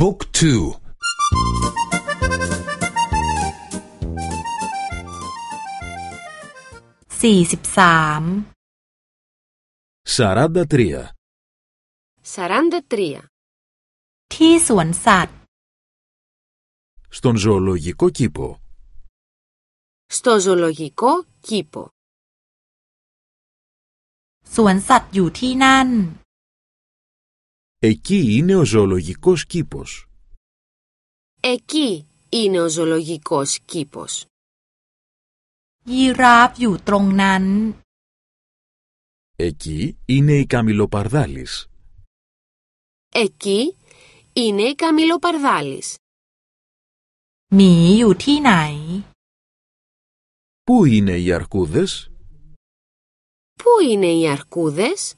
บุ๊กทูสี่สิบสาม σαράντα τρία 43. ที่สวนสัตว์ στον ζωολογικό κήπο Στο ζωολογικό κήπο. สวนสัตว์อยู่ที่นั่น εκεί είναι ο ζωολογικός κήπος Εκεί είναι ο ζωολογικός κήπος. ยีราฟอยู่ตรงนั้น εκεί είναι η καμιλοπαρδάλης Εκεί είναι η καμιλοπαρδάλης. หมีอยู่ที่ไหน πού είναι οι αρκούδες Πού είναι οι αρκούδες?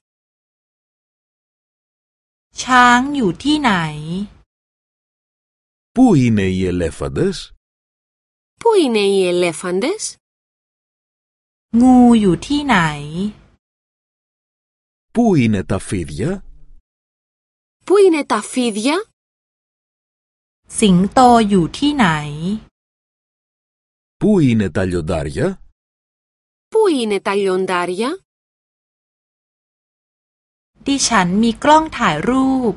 ช้างอยู่ที่ไหน πού είναι οι ελέφαντες Πού είναι οι ελέφαντες? งูอยู่ที่ไหน πού είναι τα φίδια Πού είναι τα φίδια? สิงโตอยู่ที่ไหน πού είναι τα λιοντάρια Πού είναι τα λιοντάρια? ดิฉันมีกล้องถ่ายรูป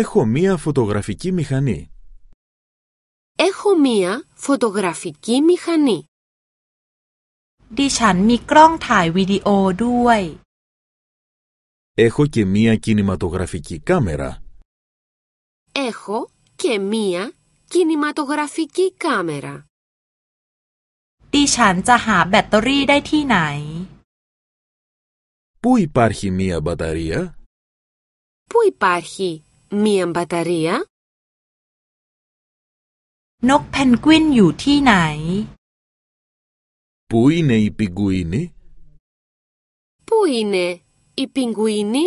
έχω μία φωτογραφική μηχανή Έχω μία φωτογραφική μηχανή. ดิฉันมีกล้องถ่ายวิดีโอด้วย έχω και μία κινηματογραφική κάμερα Έχω και μία κινηματογραφική κάμερα. ดิฉันจะหาแบตเตอรี่ได้ที่ไหน πού υπάρχει μία μπαταρία Πού υπάρχει μία μπαταρία? นกเพนกวินอยู่ที่ไหน πού είναι η πιγκουίνη Πού είναι η πιγκουίνη?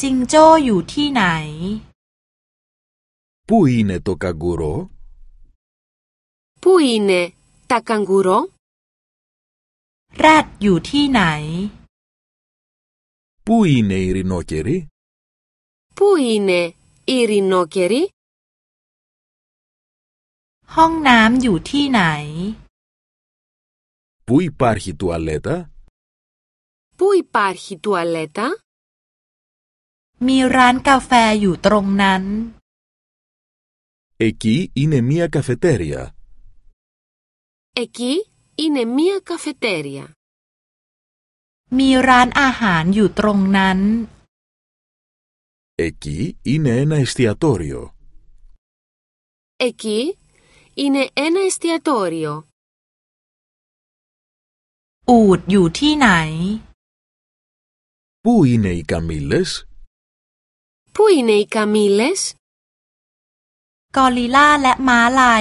จิงโจ้อยู่ที่ไหน πού είναι το καγκουρό Πού είναι τα καγκουρό? แรดอยู่ที่ไหน πού είναι η ρινόκερη Πού είναι η ρινόκερη? ห้องน้ำอยู่ที่ไหน πού υπάρχει τουαλέτα Πού υπάρχει τουαλέτα? มีร้านกาแฟอยู่ตรงนั้น εκεί είναι μία καφετέρια Εκεί είναι μία καφετέρια. มีร้านอาหารอยู่ตรงนั้น εκεί είναι ένα εστιατόριο Εκεί είναι ένα εστιατόριο. อูดอยู่ที่ไหน πού είναι οι καμήλες Πού είναι οι καμήλες? กอริลลา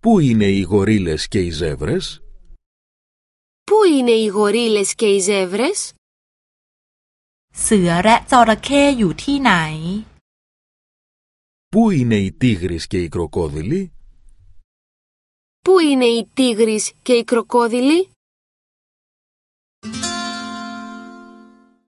πού είναι οι γορίλες και οι ζεύρες Πού είναι οι γορίλες και οι ζεύρες? เสือและจระเข้อยู่ที่ไหน πού είναι οι τίγρεις και οι κροκόδιλοι Πού είναι οι τίγρεις και οι κροκόδιλοι?